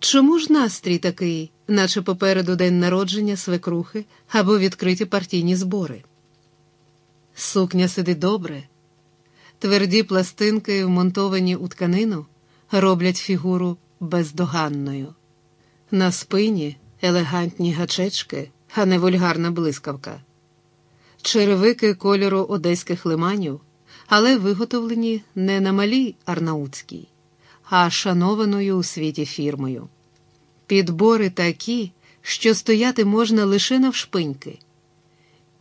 Чому ж настрій такий, наче попереду день народження свекрухи або відкриті партійні збори? Сукня сидить добре, тверді пластинки, вмонтовані у тканину, роблять фігуру бездоганною. На спині елегантні гачечки, а не вульгарна блискавка, черевики кольору одеських лиманів, але виготовлені не на малій Арнаутській, а шанованою у світі фірмою. Підбори такі, що стояти можна лише навшпиньки.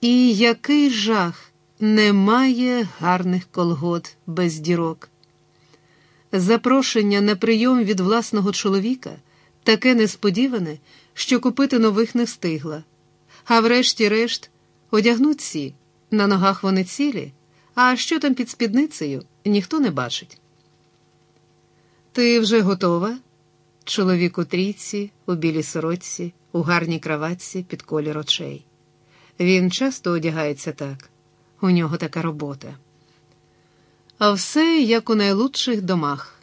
І який жах! Немає гарних колгот без дірок. Запрошення на прийом від власного чоловіка таке несподіване, що купити нових не встигла. А врешті-решт одягнуть ці, на ногах вони цілі, а що там під спідницею, ніхто не бачить. Ти вже готова? Чоловік у трійці, у білій сорочці, у гарній краватці під колір очей. Він часто одягається так, у нього така робота. А все як у найлучших домах.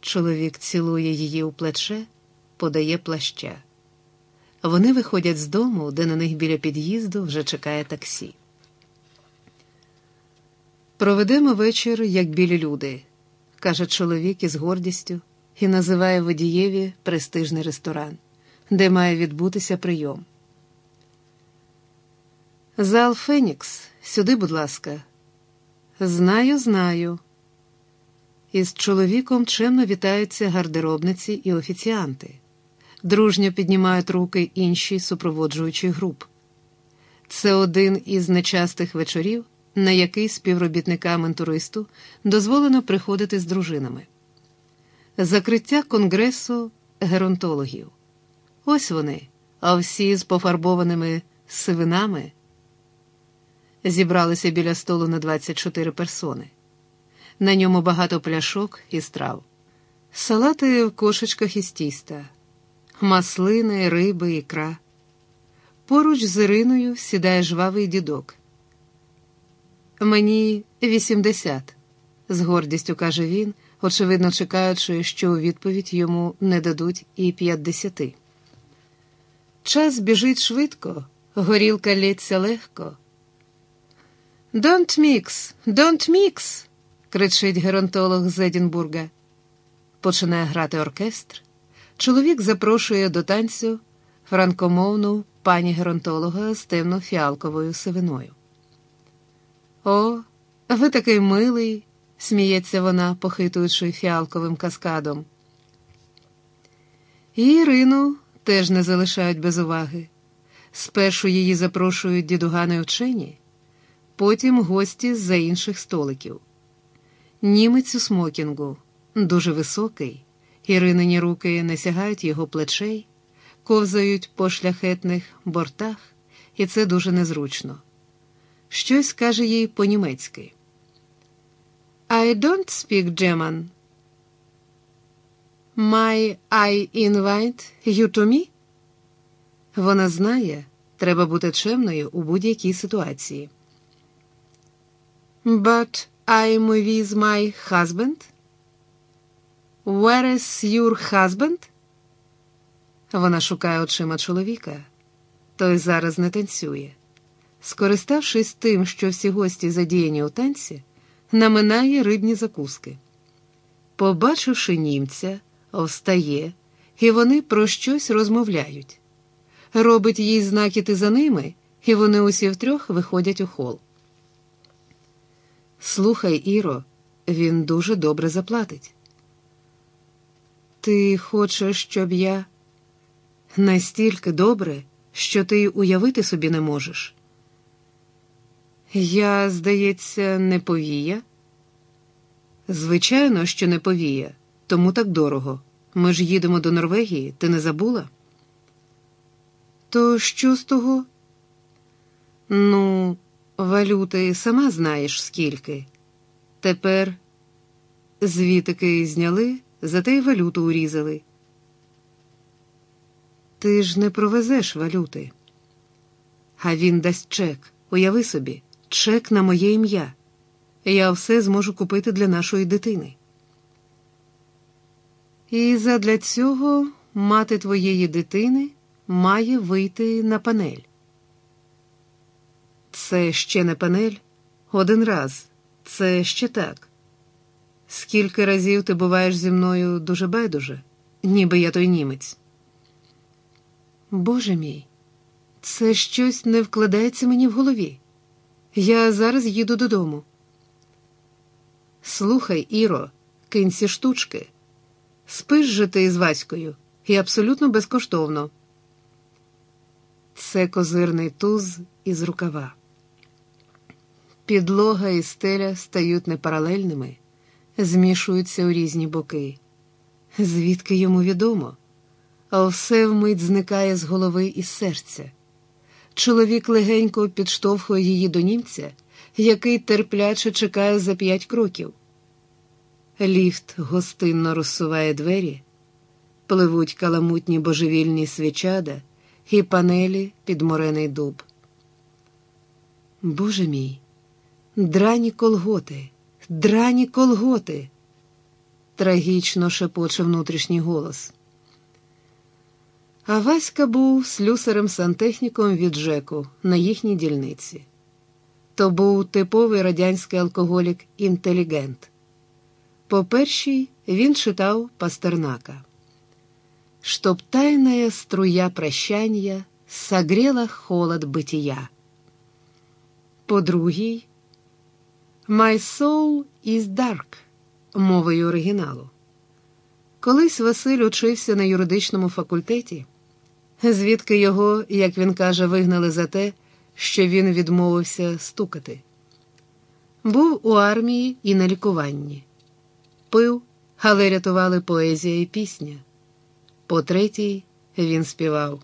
Чоловік цілує її у плече, подає плаща. Вони виходять з дому, де на них біля під'їзду вже чекає таксі. Проведемо вечір, як білі люди, каже чоловік із гордістю і називає водієві престижний ресторан, де має відбутися прийом. Зал Фенікс, сюди, будь ласка. Знаю, знаю. Із чоловіком чемно вітаються гардеробниці і офіціанти. Дружньо піднімають руки інші супроводжуючі груп. Це один із нечастих вечорів, на який співробітникам туристу дозволено приходити з дружинами. Закриття конгресу геронтологів. Ось вони, а всі з пофарбованими сивинами. Зібралися біля столу на 24 персони. На ньому багато пляшок і страв, салати в кошечках із тіста, маслини, риби, ікра. Поруч з Іриною сідає жвавий дідок. Мені 80, з гордістю каже він, очевидно чекаючи, що у відповідь йому не дадуть і 50. Час біжить швидко, горілка лється легко. Don't mix, don't mix, кричить геронтолог з Едінбурга. Починає грати оркестр. Чоловік запрошує до танцю франкомовну пані геронтолога з темно-фіалковою сивиною. О, ви такий милий, сміється вона, похитуючи фіалковим каскадом. І Ірину теж не залишають без уваги. Спершу її запрошують дідугани вчені потім гості з-за інших столиків. Німець у смокінгу, дуже високий, Іринині руки не сягають його плечей, ковзають по шляхетних бортах, і це дуже незручно. Щось каже їй по-німецьки. I don't speak German. May I invite you to me? Вона знає, треба бути чемною у будь-якій ситуації. But I'm with my husband. Where is your husband? Вона шукає очима чоловіка. Той зараз не танцює. Скориставшись тим, що всі гості задіяні у танці, наминає рибні закуски. Побачивши німця, встає, і вони про щось розмовляють. Робить їй знакіти за ними, і вони усі втрьох виходять у хол. Слухай, Іро, він дуже добре заплатить. Ти хочеш, щоб я настільки добре, що ти уявити собі не можеш? Я, здається, не повія. Звичайно, що не повія, тому так дорого. Ми ж їдемо до Норвегії, ти не забула? То що з того? Ну, Валюти сама знаєш скільки. Тепер звітики зняли, зате й валюту урізали. Ти ж не провезеш валюти. А він дасть чек. Уяви собі, чек на моє ім'я. Я все зможу купити для нашої дитини. І задля цього мати твоєї дитини має вийти на панель. Це ще не панель? Один раз. Це ще так. Скільки разів ти буваєш зі мною дуже байдуже, ніби я той німець. Боже мій, це щось не вкладається мені в голові. Я зараз їду додому. Слухай, Іро, кинься штучки. Спиш же ти з Ваською і абсолютно безкоштовно. Це козирний туз із рукава. Підлога і стеля стають непаралельними, змішуються у різні боки. Звідки йому відомо, а все вмить зникає з голови і серця. Чоловік легенько підштовхує її до німця, який терпляче чекає за п'ять кроків. Ліфт гостинно розсуває двері, пливуть каламутні божевільні свічада і панелі під морений дуб. Боже мій, драні колготи, драні колготи, трагічно шепоче внутрішній голос. А Васька був слюсарем-сантехніком від Жеку на їхній дільниці. То був типовий радянський алкоголік-інтелігент. По першій він читав Пастернака. Чтоб тайная струя прощания согрела холод бытия. По другій My soul is dark мовою оригіналу. Колись Василь учився на юридичному факультеті, звідки його, як він каже, вигнали за те, що він відмовився стукати. Був у армії і на лікуванні, пив, але рятували поезія і пісня. По третій він співав.